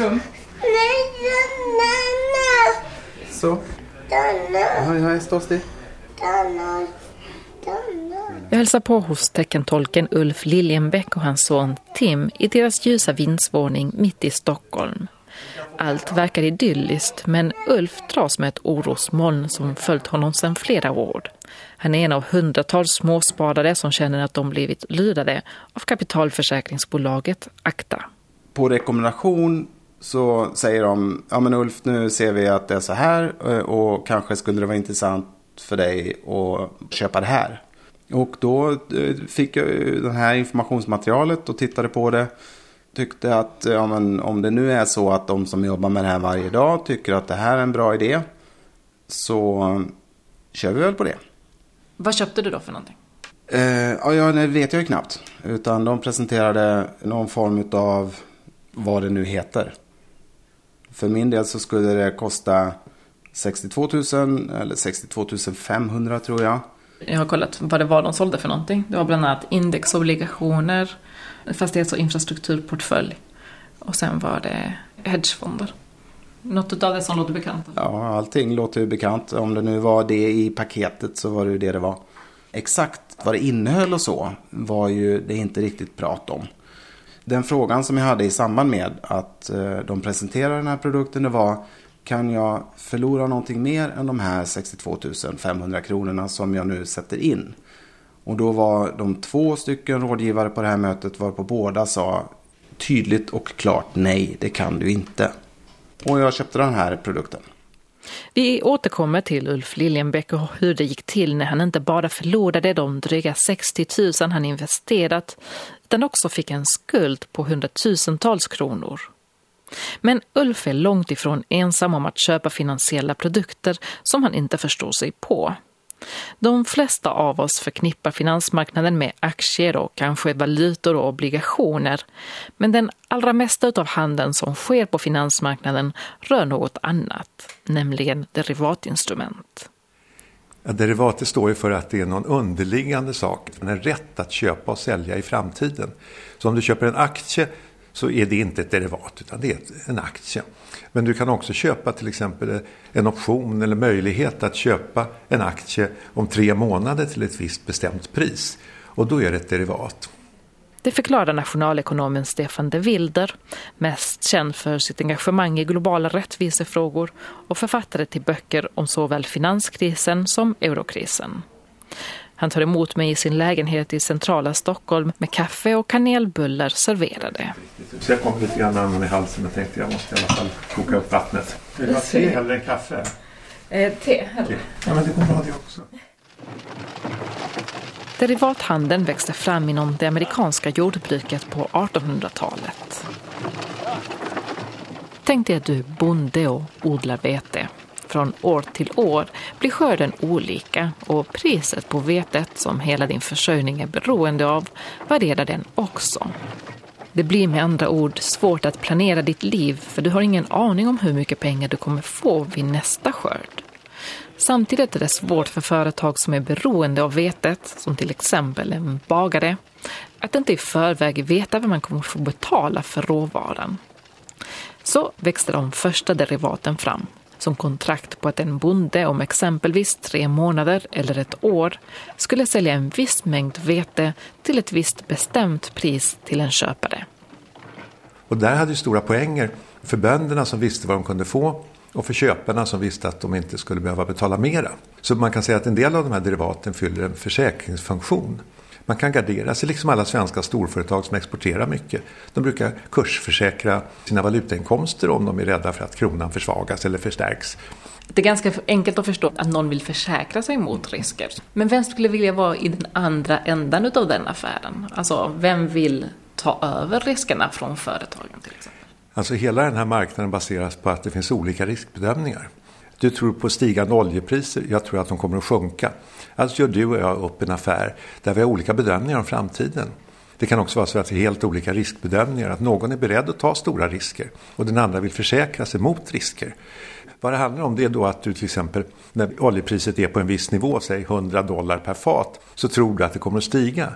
rum? Så. Hej, hej, stå still. Jag hälsar på hos teckentolken Ulf Liljenbäck och hans son Tim i deras ljusa vindsvåning mitt i Stockholm. Allt verkar idylliskt men Ulf dras med ett orosmoln som följt honom sedan flera år. Han är en av hundratals småsparare som känner att de blivit lurade av kapitalförsäkringsbolaget Akta. På rekommendation så säger de, ja men Ulf nu ser vi att det är så här eh, och kanske skulle det vara intressant för dig att köpa det här. Och då eh, fick jag det här informationsmaterialet och tittade på det. Tyckte att ja, men om det nu är så att de som jobbar med det här varje dag tycker att det här är en bra idé. Så kör vi väl på det. Vad köpte du då för någonting? Eh, ja, det vet jag ju knappt. Utan de presenterade någon form av vad det nu heter. För min del så skulle det kosta 62 000 eller 62 500 tror jag. Jag har kollat vad det var de sålde för någonting. Det var bland annat indexobligationer, fastighets och infrastrukturportfölj. Och sen var det hedgefonder. Något av det som låter bekant? Ja, allting låter ju bekant. Om det nu var det i paketet så var det ju det det var. Exakt vad det innehöll och så var ju det inte riktigt prat om. Den frågan som jag hade i samband med att eh, de presenterade den här produkten det var kan jag förlora någonting mer än de här 62 500 kronorna som jag nu sätter in? Och då var de två stycken rådgivare på det här mötet var på båda sa tydligt och klart nej, det kan du inte. Och jag köpte den här produkten. Vi återkommer till Ulf Liljenbäck och hur det gick till när han inte bara förlorade de dryga 60 000 han investerat den också fick en skuld på hundratusentals kronor. Men Ulf är långt ifrån ensam om att köpa finansiella produkter som han inte förstår sig på. De flesta av oss förknippar finansmarknaden med aktier och kanske valutor och obligationer. Men den allra mesta av handeln som sker på finansmarknaden rör något annat, nämligen derivatinstrument. Ja, derivatet står ju för att det är någon underliggande sak, en rätt att köpa och sälja i framtiden. Så om du köper en aktie så är det inte ett derivat utan det är en aktie. Men du kan också köpa till exempel en option eller möjlighet att köpa en aktie om tre månader till ett visst bestämt pris. Och då är det ett derivat. Det förklarar nationalekonomen Stefan de Wilder, mest känd för sitt engagemang i globala rättvisefrågor och författare till böcker om såväl finanskrisen som eurokrisen. Han tar emot mig i sin lägenhet i centrala Stockholm med kaffe och kanelbullar serverade. Så jag kom lite grann andan i halsen och tänkte jag måste i alla fall koka upp vattnet. Vill du ha te eller kaffe? Eh, te, hellre. Ja, men det går bra det också. Derivathandeln växte fram inom det amerikanska jordbruket på 1800-talet. Tänk dig att du är bonde och odlar vete. Från år till år blir skörden olika och priset på vetet som hela din försörjning är beroende av varierar den också. Det blir med andra ord svårt att planera ditt liv för du har ingen aning om hur mycket pengar du kommer få vid nästa skörd. Samtidigt är det svårt för företag som är beroende av vetet, som till exempel en bagare, att inte i förväg veta vad man kommer få betala för råvaran. Så växte de första derivaten fram, som kontrakt på att en bonde om exempelvis tre månader eller ett år skulle sälja en viss mängd vete till ett visst bestämt pris till en köpare. Och där hade ju stora poänger för bönderna som visste vad de kunde få och för köparna som visste att de inte skulle behöva betala mera. Så man kan säga att en del av de här derivaten fyller en försäkringsfunktion. Man kan gardera sig, liksom alla svenska storföretag som exporterar mycket. De brukar kursförsäkra sina valutainkomster om de är rädda för att kronan försvagas eller förstärks. Det är ganska enkelt att förstå att någon vill försäkra sig mot risker. Men vem skulle vilja vara i den andra ändan av den affären? Alltså, vem vill ta över riskerna från företagen till exempel? Alltså hela den här marknaden baseras på att det finns olika riskbedömningar. Du tror på stigande oljepriser, jag tror att de kommer att sjunka. Alltså gör du och jag upp en affär där vi har olika bedömningar om framtiden. Det kan också vara så att vi har helt olika riskbedömningar, att någon är beredd att ta stora risker och den andra vill försäkra sig mot risker. Vad det handlar om det är då att du till exempel när oljepriset är på en viss nivå, säg 100 dollar per fat, så tror du att det kommer att stiga.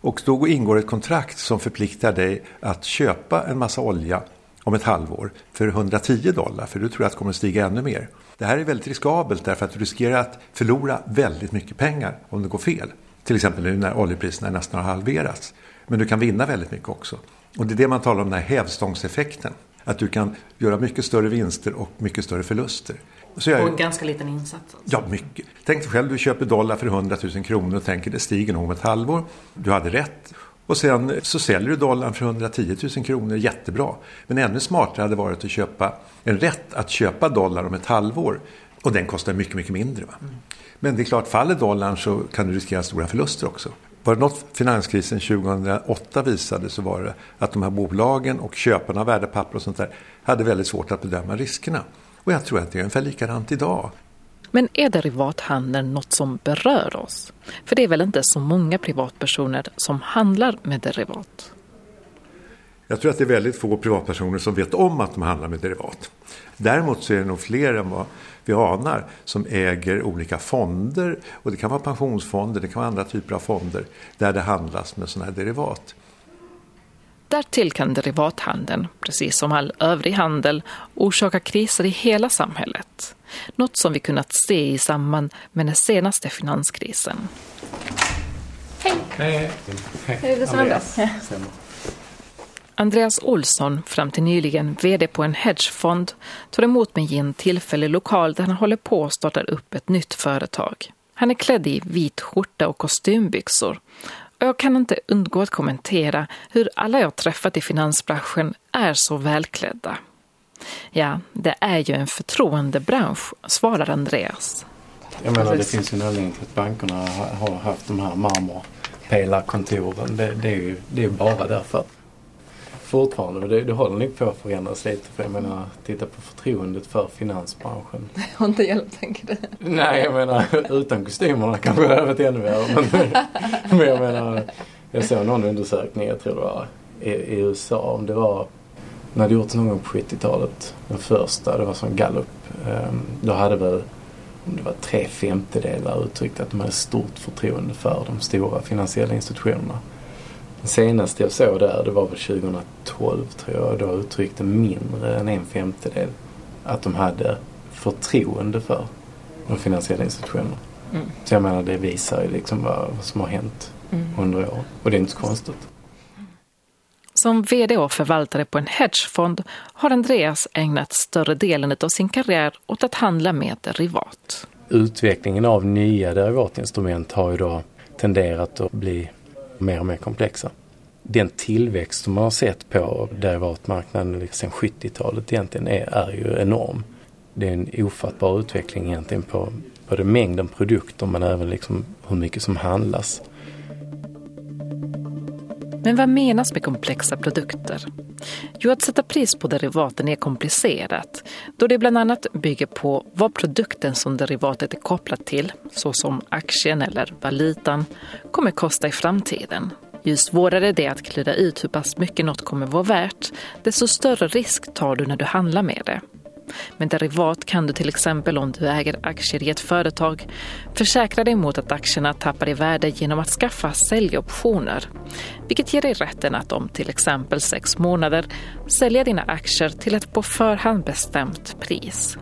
Och då ingår ett kontrakt som förpliktar dig att köpa en massa olja om ett halvår för 110 dollar för du tror att det kommer att stiga ännu mer. Det här är väldigt riskabelt därför att du riskerar att förlora väldigt mycket pengar om det går fel. Till exempel nu när oljepriserna nästan har halverats. Men du kan vinna väldigt mycket också. Och det är det man talar om, den här hävstångseffekten. Att du kan göra mycket större vinster och mycket större förluster. Så jag, och ganska liten insats? Alltså. Ja, mycket. Tänk dig själv, du köper dollar för 100 000 kronor och tänker det stiger nog om ett halvår. Du hade rätt. Och sen så säljer du dollarn för 110 000 kronor, jättebra. Men ännu smartare hade varit att köpa en rätt att köpa dollar om ett halvår. Och den kostar mycket, mycket mindre. Mm. Men det är klart, faller dollarn så kan du riskera stora förluster också. Var det något finanskrisen 2008 visade så var det att de här bolagen och köparna av värdepapper och sånt där hade väldigt svårt att bedöma riskerna. Och jag tror att det är ungefär likadant idag. Men är derivathandeln något som berör oss? För det är väl inte så många privatpersoner som handlar med derivat? Jag tror att det är väldigt få privatpersoner som vet om att de handlar med derivat. Däremot så är det nog fler än vad vi anar som äger olika fonder. Och det kan vara pensionsfonder, det kan vara andra typer av fonder där det handlas med sådana här derivat. Därtill kan derivathandeln, precis som all övrig handel, orsaka kriser i hela samhället. Något som vi kunnat se i samband med den senaste finanskrisen. Hej! Hej! Hej! Hej. Andreas. Andreas Olsson, fram till nyligen vd på en hedgefond, tar emot mig i en tillfällig lokal där han håller på att starta upp ett nytt företag. Han är klädd i vit skjorta och kostymbyxor jag kan inte undgå att kommentera hur alla jag träffat i finansbranschen är så välklädda. Ja, det är ju en förtroendebransch, svarar Andreas. Jag menar, det finns ju en anledning till att bankerna har haft de här marmorpelarkontoren. Det, det är ju det är bara därför fortfarande. Men det, det håller nog på att förändras lite. För jag menar, titta på förtroendet för finansbranschen. Det har inte hjälpt, tänker du? Nej, jag menar utan kostymerna kanske det hade varit ännu värre. Men, men jag menar, jag såg någon undersökning, jag tror det var i, i USA, om det var när det gjorts någon gång på 70-talet, den första, det var som Gallup. Um, då hade väl om det var tre femtedelar uttryckt att de hade stort förtroende för de stora finansiella institutionerna. Det senaste jag såg där, det var väl 2012 tror jag, då uttryckte mindre än en femtedel att de hade förtroende för de finansiella institutionerna. Mm. Så jag menar det visar ju liksom vad, som har hänt mm. under år. Och det är inte så konstigt. Som vd och förvaltare på en hedgefond har Andreas ägnat större delen av sin karriär åt att handla med derivat. Utvecklingen av nya derivatinstrument har ju då tenderat att bli mer och mer komplexa. Den tillväxt som man har sett på derivatmarknaden liksom sedan 70-talet egentligen är, är ju enorm. Det är en ofattbar utveckling egentligen på både mängden produkter men även liksom hur mycket som handlas. Men vad menas med komplexa produkter? Jo, att sätta pris på derivaten är komplicerat då det bland annat bygger på vad produkten som derivatet är kopplat till, såsom aktien eller valutan, kommer kosta i framtiden. Ju svårare det är att klura ut hur pass mycket något kommer vara värt, desto större risk tar du när du handlar med det. Med derivat kan du till exempel om du äger aktier i ett företag försäkra dig mot att aktierna tappar i värde genom att skaffa säljoptioner. Vilket ger dig rätten att om till exempel sex månader sälja dina aktier till ett på förhand bestämt pris.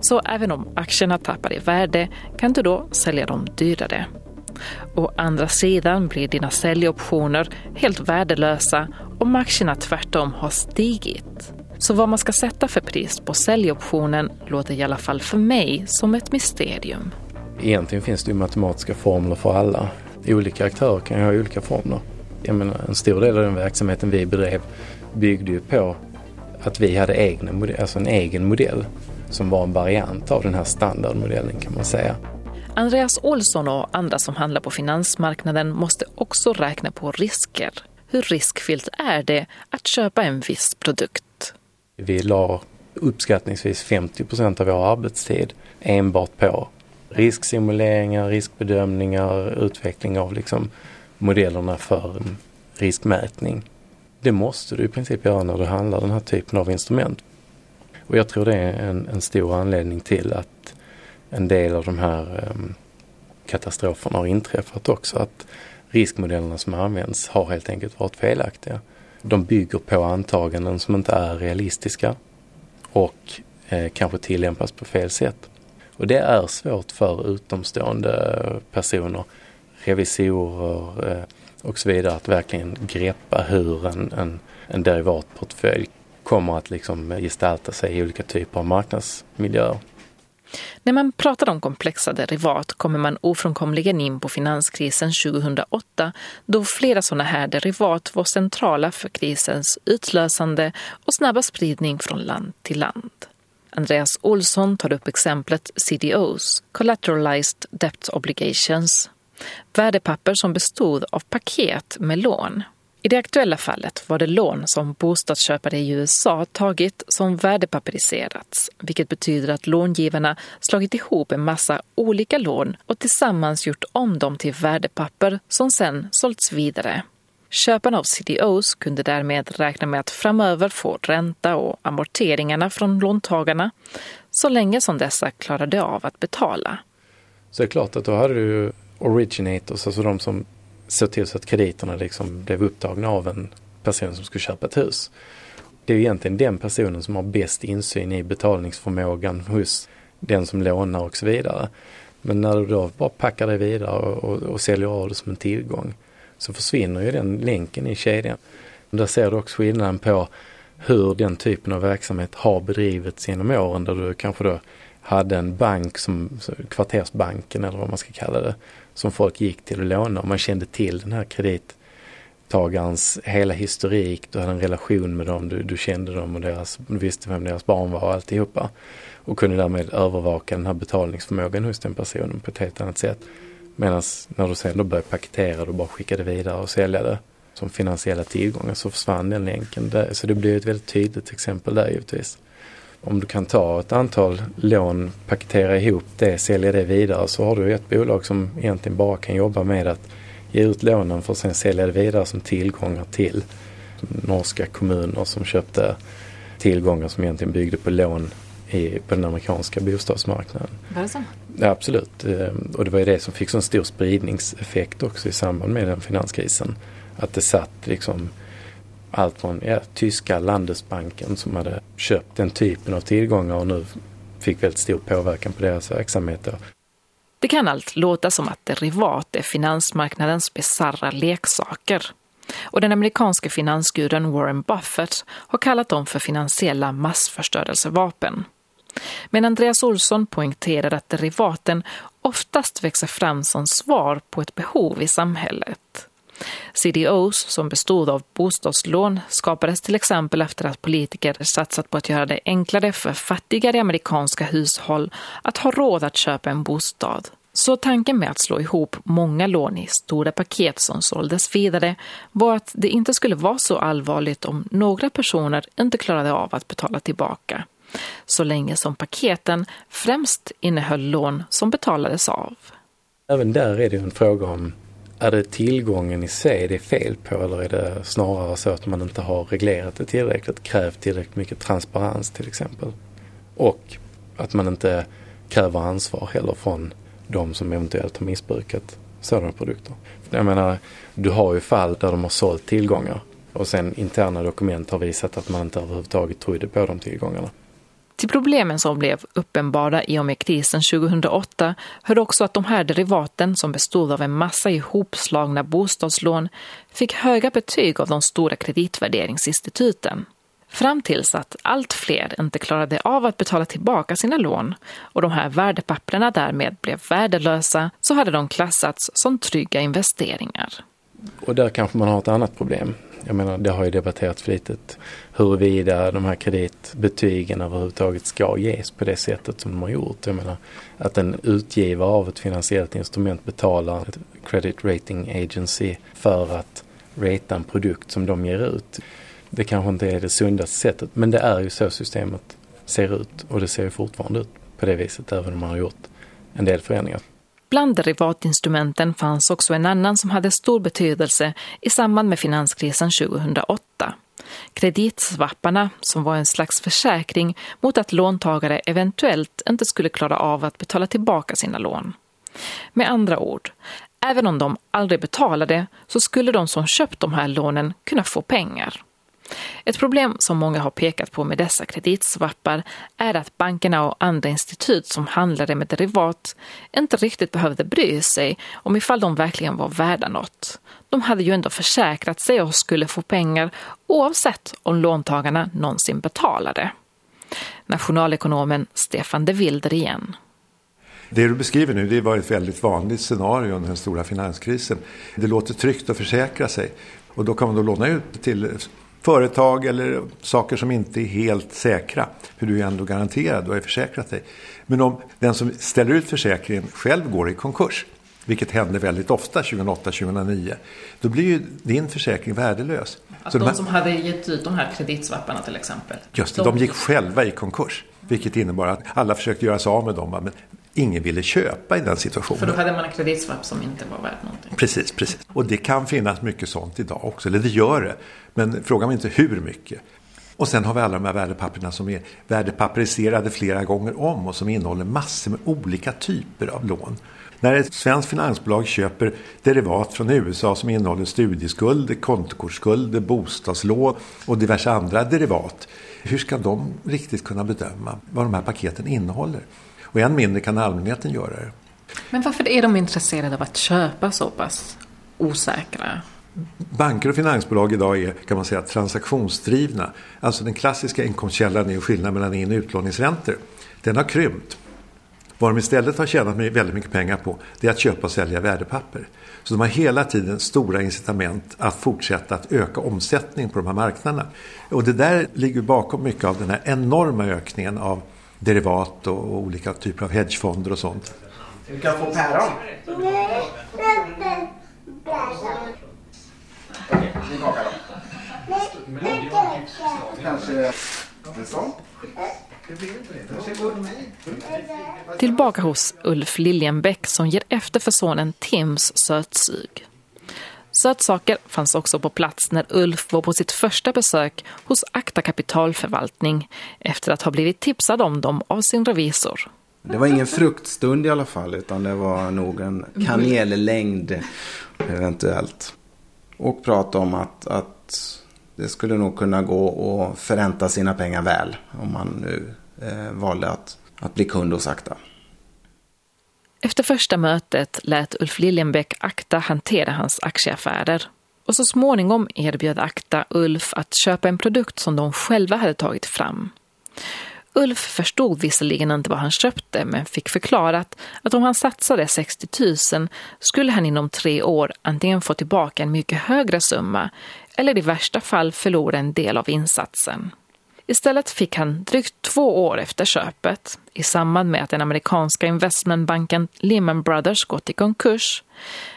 Så även om aktierna tappar i värde kan du då sälja dem dyrare. Å andra sidan blir dina säljoptioner helt värdelösa om aktierna tvärtom har stigit. Så vad man ska sätta för pris på säljoptionen låter i alla fall för mig som ett mysterium. Egentligen finns det ju matematiska formler för alla. Olika aktörer kan ju ha olika formler. Jag menar, en stor del av den verksamheten vi bedrev byggde ju på att vi hade egna, alltså en egen modell som var en variant av den här standardmodellen kan man säga. Andreas Olsson och andra som handlar på finansmarknaden måste också räkna på risker. Hur riskfyllt är det att köpa en viss produkt? Vi la uppskattningsvis 50 procent av vår arbetstid enbart på risksimuleringar, riskbedömningar, utveckling av liksom modellerna för riskmätning. Det måste du i princip göra när du handlar den här typen av instrument. Och jag tror det är en, en stor anledning till att en del av de här um, katastroferna har inträffat också. Att riskmodellerna som används har helt enkelt varit felaktiga de bygger på antaganden som inte är realistiska och eh, kanske tillämpas på fel sätt. Och det är svårt för utomstående personer, revisorer eh, och så vidare att verkligen greppa hur en, en, en derivatportfölj kommer att liksom gestalta sig i olika typer av marknadsmiljöer. När man pratar om komplexa derivat kommer man ofrånkomligen in på finanskrisen 2008 då flera sådana här derivat var centrala för krisens utlösande och snabba spridning från land till land. Andreas Olsson tar upp exemplet CDOs, Collateralized Debt Obligations, värdepapper som bestod av paket med lån. I det aktuella fallet var det lån som bostadsköpare i USA tagit som värdepaperiserats, vilket betyder att långivarna slagit ihop en massa olika lån och tillsammans gjort om dem till värdepapper som sen sålts vidare. Köparna av CDOs kunde därmed räkna med att framöver få ränta och amorteringarna från låntagarna så länge som dessa klarade av att betala. Så det är klart att då hade du originators, alltså de som såg till så att krediterna liksom blev upptagna av en person som skulle köpa ett hus. Det är egentligen den personen som har bäst insyn i betalningsförmågan hos den som lånar och så vidare. Men när du då bara packar det vidare och, och, och säljer av det som en tillgång så försvinner ju den länken i kedjan. Där ser du också skillnaden på hur den typen av verksamhet har bedrivits genom åren där du kanske då hade en bank som kvartersbanken eller vad man ska kalla det som folk gick till och lånade och man kände till den här kredittagarens hela historik. Du hade en relation med dem, du, du kände dem och deras, du visste vem deras barn var och alltihopa. Och kunde därmed övervaka den här betalningsförmågan hos den personen på ett helt annat sätt. Medan när du sen då började paketera och bara skickade vidare och sälja det som finansiella tillgångar så försvann den länken. Där. Så det blir ett väldigt tydligt exempel där givetvis. Om du kan ta ett antal lån, paketera ihop det, sälja det vidare så har du ett bolag som egentligen bara kan jobba med att ge ut lånen för att sen sälja det vidare som tillgångar till norska kommuner som köpte tillgångar som egentligen byggde på lån i, på den amerikanska bostadsmarknaden. Var det så? Ja, absolut. Ehm, och det var ju det som fick så stor spridningseffekt också i samband med den finanskrisen. Att det satt liksom allt från ja, tyska Landesbanken som hade köpt den typen av tillgångar och nu fick väldigt stor påverkan på deras verksamheter. Det kan allt låta som att derivat är finansmarknadens bisarra leksaker. Och den amerikanske finansguden Warren Buffett har kallat dem för finansiella massförstörelsevapen. Men Andreas Olsson poängterar att derivaten oftast växer fram som svar på ett behov i samhället. CDOs, som bestod av bostadslån, skapades till exempel efter att politiker satsat på att göra det enklare för fattigare amerikanska hushåll att ha råd att köpa en bostad. Så tanken med att slå ihop många lån i stora paket som såldes vidare var att det inte skulle vara så allvarligt om några personer inte klarade av att betala tillbaka. Så länge som paketen främst innehöll lån som betalades av. Även där är det en fråga om är det tillgången i sig det är fel på eller är det snarare så att man inte har reglerat det tillräckligt, krävt tillräckligt mycket transparens till exempel. Och att man inte kräver ansvar heller från de som eventuellt har missbrukat sådana produkter. Jag menar, du har ju fall där de har sålt tillgångar och sen interna dokument har visat att man inte överhuvudtaget trodde på de tillgångarna. Till problemen som blev uppenbara i och med krisen 2008 hör också att de här derivaten som bestod av en massa ihopslagna bostadslån fick höga betyg av de stora kreditvärderingsinstituten. Fram tills att allt fler inte klarade av att betala tillbaka sina lån och de här värdepapperna därmed blev värdelösa så hade de klassats som trygga investeringar. Och där kanske man har ett annat problem. Jag menar, det har ju debatterats flitigt huruvida de här kreditbetygen överhuvudtaget ska ges på det sättet som de har gjort. Jag menar, att en utgivare av ett finansiellt instrument betalar ett credit rating agency för att rata en produkt som de ger ut. Det kanske inte är det sundaste sättet, men det är ju så systemet ser ut och det ser ju fortfarande ut på det viset även om man har gjort en del förändringar. Bland derivatinstrumenten fanns också en annan som hade stor betydelse i samband med finanskrisen 2008. Kreditswapparna, som var en slags försäkring mot att låntagare eventuellt inte skulle klara av att betala tillbaka sina lån. Med andra ord, även om de aldrig betalade så skulle de som köpt de här lånen kunna få pengar. Ett problem som många har pekat på med dessa kreditswappar är att bankerna och andra institut som handlade med derivat inte riktigt behövde bry sig om ifall de verkligen var värda något. De hade ju ändå försäkrat sig och skulle få pengar oavsett om låntagarna någonsin betalade. Nationalekonomen Stefan de Wilder igen. Det du beskriver nu det var ett väldigt vanligt scenario under den stora finanskrisen. Det låter tryggt att försäkra sig och då kan man då låna ut till företag eller saker som inte är helt säkra. För du är ändå garanterad och är försäkrat dig. Men om den som ställer ut försäkringen själv går i konkurs, vilket hände väldigt ofta 2008-2009, då blir ju din försäkring värdelös. Att de, som hade gett ut de här kreditswapparna till exempel. Just det, de, de gick själva i konkurs. Vilket innebar att alla försökte göra sig av med dem. Men ingen ville köpa i den situationen. För då hade man en kreditswap som inte var värd någonting. Precis, precis. Och det kan finnas mycket sånt idag också. Eller det gör det. Men frågan är inte hur mycket. Och sen har vi alla de här värdepapperna som är värdepaperiserade flera gånger om och som innehåller massor med olika typer av lån. När ett svenskt finansbolag köper derivat från USA som innehåller studieskulder, kontokortsskulder, bostadslån och diverse andra derivat. Hur ska de riktigt kunna bedöma vad de här paketen innehåller? Och än mindre kan allmänheten göra det. Men varför är de intresserade av att köpa så pass osäkra Banker och finansbolag idag är kan man säga transaktionsdrivna. Alltså den klassiska inkomstkällan är skillnaden mellan in och utlåningsräntor. Den har krympt. Vad de istället har tjänat väldigt mycket pengar på det är att köpa och sälja värdepapper. Så de har hela tiden stora incitament att fortsätta att öka omsättningen på de här marknaderna. Och det där ligger bakom mycket av den här enorma ökningen av derivat och olika typer av hedgefonder och sånt. Du kan få päron. Okej, vi kakar dem. Kanske en sån? Tillbaka hos Ulf Liljenbäck som ger efter för sonen Tims sötsug. Sötsaker fanns också på plats när Ulf var på sitt första besök hos Akta kapitalförvaltning efter att ha blivit tipsad om dem av sin revisor. Det var ingen fruktstund i alla fall utan det var nog en kanellängd eventuellt. Och prata om att, att det skulle nog kunna gå att förränta sina pengar väl om man nu eh, valde att, att bli kund hos Akta. Efter första mötet lät Ulf Liljenbäck Akta hantera hans aktieaffärer. Och så småningom erbjöd Akta Ulf att köpa en produkt som de själva hade tagit fram. Ulf förstod visserligen inte vad han köpte men fick förklarat att om han satsade 60 000 skulle han inom tre år antingen få tillbaka en mycket högre summa eller i värsta fall förlora en del av insatsen. Istället fick han drygt två år efter köpet, i samband med att den amerikanska investmentbanken Lehman Brothers gått i konkurs,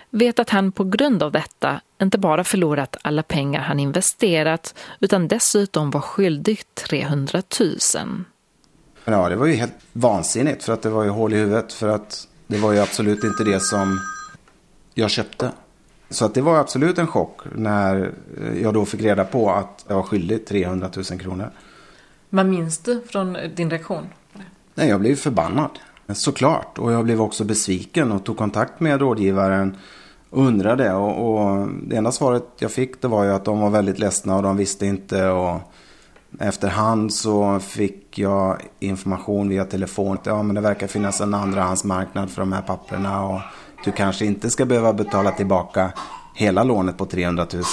vet att han på grund av detta inte bara förlorat alla pengar han investerat utan dessutom var skyldig 300 000. Ja, det var ju helt vansinnigt för att det var ju hål i huvudet för att det var ju absolut inte det som jag köpte. Så att det var absolut en chock när jag då fick reda på att jag var skyldig 300 000 kronor. Vad minns du från eh, din reaktion? Nej, jag blev förbannad. Såklart. Och jag blev också besviken och tog kontakt med rådgivaren och undrade. Och, och det enda svaret jag fick det var ju att de var väldigt ledsna och de visste inte. Och efterhand så fick jag information via telefon. Ja, men det verkar finnas en andrahandsmarknad för de här papperna. Och du kanske inte ska behöva betala tillbaka hela lånet på 300 000.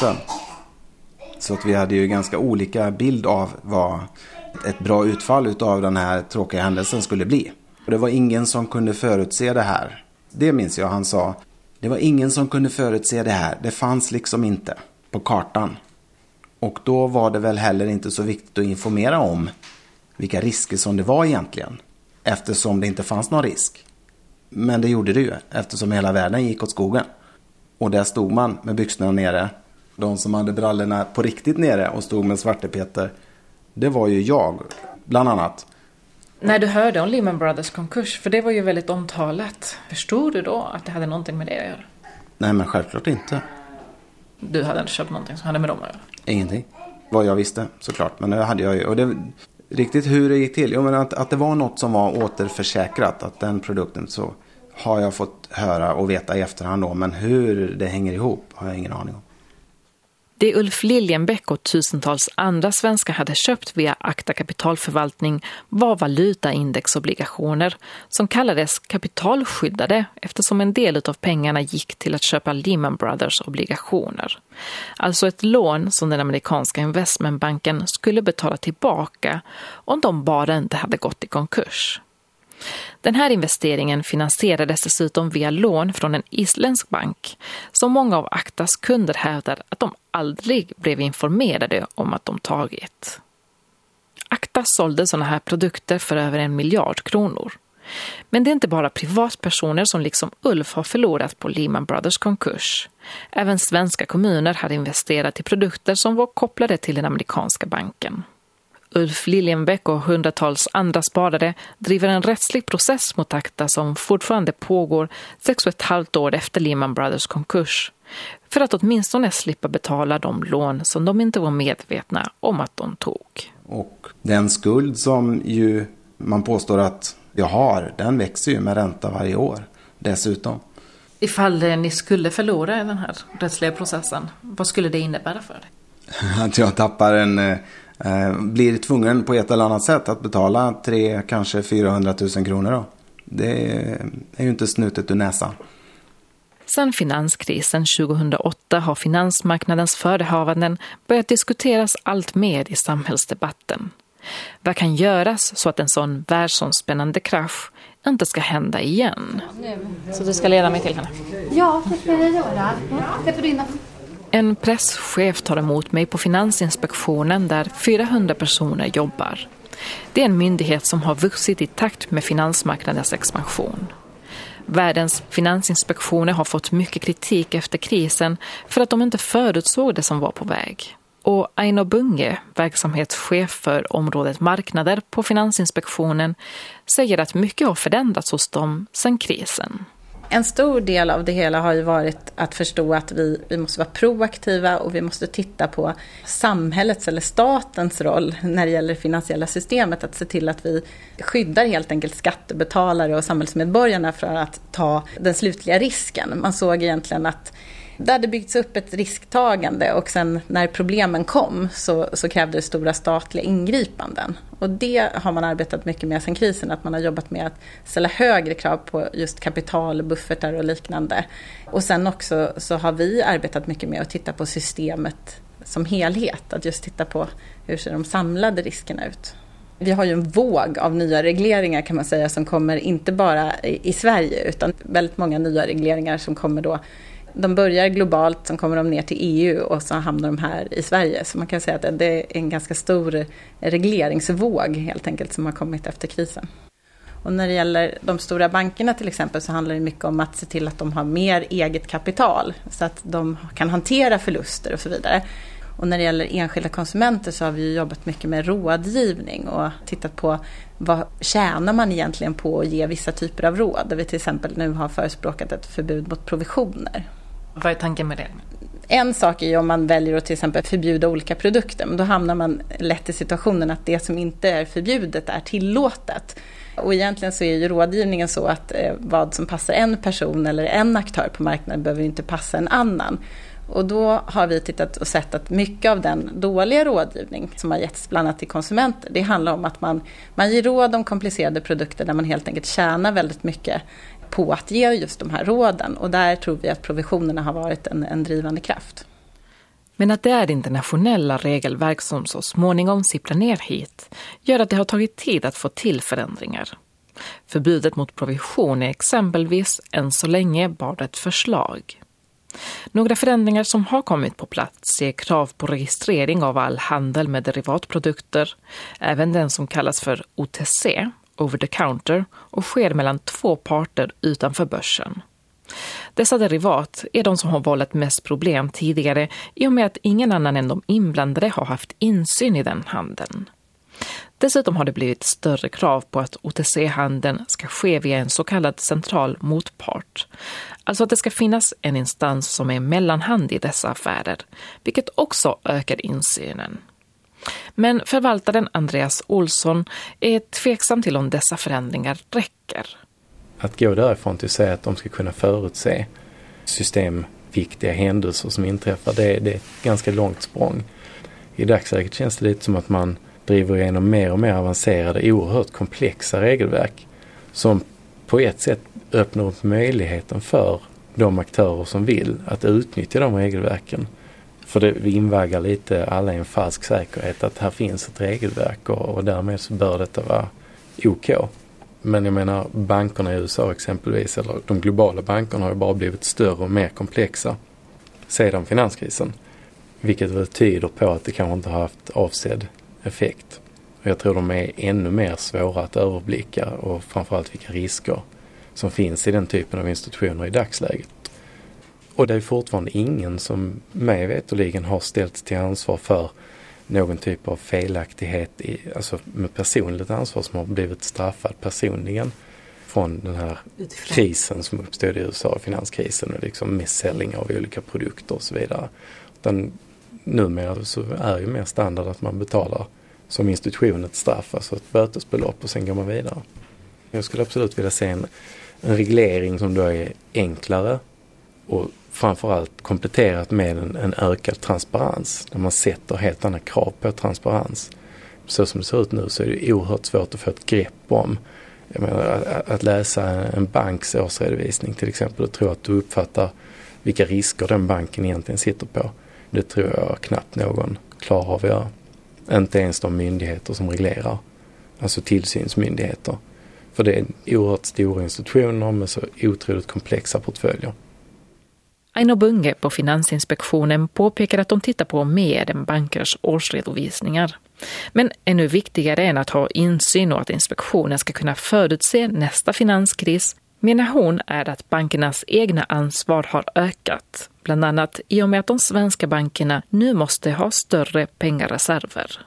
Så att vi hade ju ganska olika bild av vad ett bra utfall av den här tråkiga händelsen skulle bli. Och det var ingen som kunde förutse det här. Det minns jag han sa. Det var ingen som kunde förutse det här. Det fanns liksom inte på kartan. Och då var det väl heller inte så viktigt att informera om vilka risker som det var egentligen. Eftersom det inte fanns någon risk. Men det gjorde det ju eftersom hela världen gick åt skogen. Och där stod man med byxorna nere. De som hade brallorna på riktigt nere och stod med Svarte Peter det var ju jag, bland annat. När du hörde om Lehman Brothers konkurs, för det var ju väldigt omtalat. Förstod du då att det hade någonting med det att göra? Nej, men självklart inte. Du hade inte köpt någonting som hade med dem att göra? Ingenting. Vad jag visste, såklart. Men det hade jag ju. Och det, riktigt hur det gick till. Jag menar att, att det var något som var återförsäkrat. Att den produkten så har jag fått höra och veta i efterhand då. Men hur det hänger ihop har jag ingen aning om. Det Ulf Liljenbäck och tusentals andra svenskar hade köpt via Akta kapitalförvaltning var valutaindexobligationer som kallades kapitalskyddade eftersom en del av pengarna gick till att köpa Lehman Brothers obligationer. Alltså ett lån som den amerikanska investmentbanken skulle betala tillbaka om de bara inte hade gått i konkurs. Den här investeringen finansierades dessutom via lån från en isländsk bank som många av Aktas kunder hävdar att de aldrig blev informerade om att de tagit. Akta sålde sådana här produkter för över en miljard kronor. Men det är inte bara privatpersoner som liksom Ulf har förlorat på Lehman Brothers konkurs. Även svenska kommuner har investerat i produkter som var kopplade till den amerikanska banken. Ulf Liljenbäck och hundratals andra sparare driver en rättslig process mot Akta som fortfarande pågår sex och ett halvt år efter Lehman Brothers konkurs för att åtminstone slippa betala de lån som de inte var medvetna om att de tog. Och den skuld som ju man påstår att jag har, den växer ju med ränta varje år dessutom. Ifall ni skulle förlora den här rättsliga processen, vad skulle det innebära för dig? Att jag tappar en eh, eh, blir tvungen på ett eller annat sätt att betala 3, kanske 400 000 kronor. Då. Det är ju inte snutet ur näsan. Sedan finanskrisen 2008 har finansmarknadens förehavanden börjat diskuteras allt mer i samhällsdebatten. Vad kan göras så att en sån världsomspännande krasch inte ska hända igen? Så du ska leda mig till henne? Ja, det ska jag göra. Det får du en presschef tar emot mig på Finansinspektionen där 400 personer jobbar. Det är en myndighet som har vuxit i takt med finansmarknadens expansion. Världens finansinspektioner har fått mycket kritik efter krisen för att de inte förutsåg det som var på väg. Och Aino Bunge, verksamhetschef för området marknader på Finansinspektionen, säger att mycket har förändrats hos dem sedan krisen en stor del av det hela har ju varit att förstå att vi, vi måste vara proaktiva och vi måste titta på samhällets eller statens roll när det gäller det finansiella systemet. Att se till att vi skyddar helt enkelt skattebetalare och samhällsmedborgarna för att ta den slutliga risken. Man såg egentligen att det hade byggts upp ett risktagande och sen när problemen kom så, så krävde det stora statliga ingripanden. Och det har man arbetat mycket med sen krisen, att man har jobbat med att ställa högre krav på just kapital, buffertar och liknande. Och sen också så har vi arbetat mycket med att titta på systemet som helhet, att just titta på hur ser de samlade riskerna ut. Vi har ju en våg av nya regleringar kan man säga som kommer inte bara i Sverige utan väldigt många nya regleringar som kommer då de börjar globalt, sen kommer de ner till EU och så hamnar de här i Sverige. Så man kan säga att det är en ganska stor regleringsvåg helt enkelt som har kommit efter krisen. Och när det gäller de stora bankerna till exempel så handlar det mycket om att se till att de har mer eget kapital så att de kan hantera förluster och så vidare. Och när det gäller enskilda konsumenter så har vi jobbat mycket med rådgivning och tittat på vad tjänar man egentligen på att ge vissa typer av råd. Där vi till exempel nu har förespråkat ett förbud mot provisioner. Vad är tanken med det? En sak är ju om man väljer att till exempel förbjuda olika produkter, men då hamnar man lätt i situationen att det som inte är förbjudet är tillåtet. Och egentligen så är ju rådgivningen så att eh, vad som passar en person eller en aktör på marknaden behöver inte passa en annan. Och då har vi tittat och sett att mycket av den dåliga rådgivning som har getts bland annat till konsumenter, det handlar om att man, man ger råd om komplicerade produkter där man helt enkelt tjänar väldigt mycket på att ge just de här råden. Och där tror vi att provisionerna har varit en, en drivande kraft. Men att det är internationella regelverk som så småningom sipprar ner hit gör att det har tagit tid att få till förändringar. Förbudet mot provision är exempelvis än så länge bara ett förslag. Några förändringar som har kommit på plats är krav på registrering av all handel med derivatprodukter, även den som kallas för OTC, over the counter, och sker mellan två parter utanför börsen. Dessa derivat är de som har vållat mest problem tidigare i och med att ingen annan än de inblandade har haft insyn i den handeln. Dessutom har det blivit större krav på att OTC-handeln ska ske via en så kallad central motpart. Alltså att det ska finnas en instans som är mellanhand i dessa affärer, vilket också ökar insynen. Men förvaltaren Andreas Olsson är tveksam till om dessa förändringar räcker. Att gå därifrån till att säga att de ska kunna förutse systemviktiga händelser som inträffar. Det, det är ett ganska långt språng. I dagsläget känns det lite som att man driver igenom mer och mer avancerade, oerhört komplexa regelverk som på ett sätt öppnar upp möjligheten för de aktörer som vill att utnyttja de regelverken. För det invaggar lite alla i en falsk säkerhet att här finns ett regelverk och, och därmed så bör detta vara OK. Men jag menar bankerna i USA exempelvis, eller de globala bankerna har ju bara blivit större och mer komplexa sedan finanskrisen. Vilket väl tyder på att det kanske inte har haft avsedd effekt. Och jag tror de är ännu mer svåra att överblicka och framförallt vilka risker som finns i den typen av institutioner i dagsläget. Och det är fortfarande ingen som mig veterligen har ställts till ansvar för någon typ av felaktighet, i, alltså med personligt ansvar som har blivit straffad personligen från den här Utifrån. krisen som uppstod i USA, finanskrisen och liksom misselling av olika produkter och så vidare. Utan numera så är ju mer standard att man betalar som institution ett straff, alltså ett bötesbelopp och sen går man vidare. Jag skulle absolut vilja se en, en reglering som då är enklare och framförallt kompletterat med en, en ökad transparens. Där man sätter helt andra krav på transparens. Så som det ser ut nu så är det oerhört svårt att få ett grepp om. Jag menar, att, att läsa en banks årsredovisning till exempel och tro att du uppfattar vilka risker den banken egentligen sitter på. Det tror jag knappt någon klarar av att göra. Inte ens de myndigheter som reglerar. Alltså tillsynsmyndigheter. För det är oerhört stora institutioner med så otroligt komplexa portföljer. Aino Bunge på Finansinspektionen påpekar att de tittar på mer än bankers årsredovisningar. Men ännu viktigare än att ha insyn och att inspektionen ska kunna förutse nästa finanskris menar hon är att bankernas egna ansvar har ökat. Bland annat i och med att de svenska bankerna nu måste ha större pengareserver.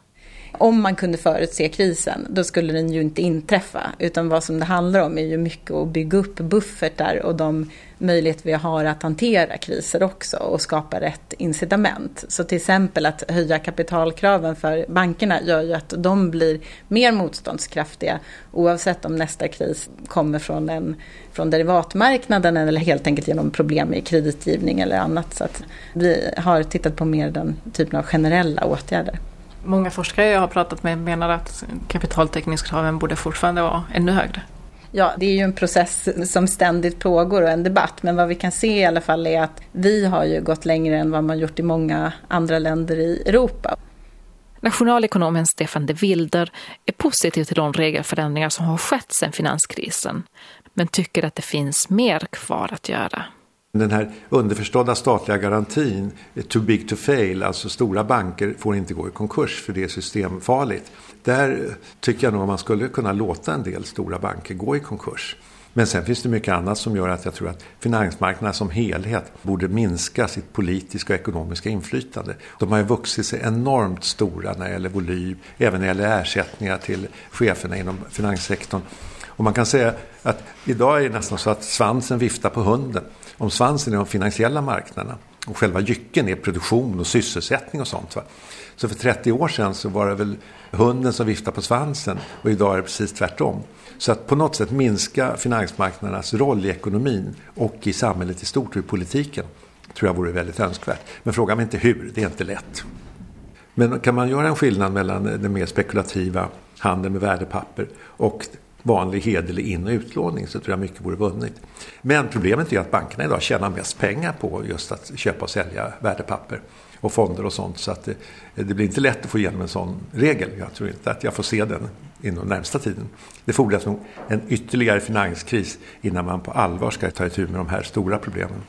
Om man kunde förutse krisen, då skulle den ju inte inträffa. Utan vad som det handlar om är ju mycket att bygga upp buffertar och de möjlighet vi har att hantera kriser också och skapa rätt incitament. Så till exempel att höja kapitalkraven för bankerna gör ju att de blir mer motståndskraftiga oavsett om nästa kris kommer från, en, från derivatmarknaden eller helt enkelt genom problem i kreditgivning eller annat. Så att vi har tittat på mer den typen av generella åtgärder. Många forskare jag har pratat med menar att kapitaltäckningskraven borde fortfarande vara ännu högre. Ja, det är ju en process som ständigt pågår och en debatt. Men vad vi kan se i alla fall är att vi har ju gått längre än vad man gjort i många andra länder i Europa. Nationalekonomen Stefan de Wilder är positiv till de regelförändringar som har skett sedan finanskrisen, men tycker att det finns mer kvar att göra. Den här underförstådda statliga garantin, eh, too big to fail, alltså stora banker får inte gå i konkurs för det är systemfarligt. Där eh, tycker jag nog att man skulle kunna låta en del stora banker gå i konkurs. Men sen finns det mycket annat som gör att jag tror att finansmarknaderna som helhet borde minska sitt politiska och ekonomiska inflytande. De har ju vuxit sig enormt stora när det gäller volym, även när det gäller ersättningar till cheferna inom finanssektorn. Och man kan säga att idag är det nästan så att svansen viftar på hunden. Om svansen är de finansiella marknaderna och själva jycken är produktion och sysselsättning och sånt. Va? Så för 30 år sedan så var det väl hunden som viftade på svansen och idag är det precis tvärtom. Så att på något sätt minska finansmarknadernas roll i ekonomin och i samhället i stort och i politiken tror jag vore väldigt önskvärt. Men fråga mig inte hur, det är inte lätt. Men kan man göra en skillnad mellan den mer spekulativa handeln med värdepapper och vanlig hederlig in och utlåning så tror jag mycket vore vunnet. Men problemet är att bankerna idag tjänar mest pengar på just att köpa och sälja värdepapper och fonder och sånt. Så att det, det blir inte lätt att få igenom en sån regel. Jag tror inte att jag får se den inom närmsta tiden. Det fordras nog en ytterligare finanskris innan man på allvar ska ta itu med de här stora problemen.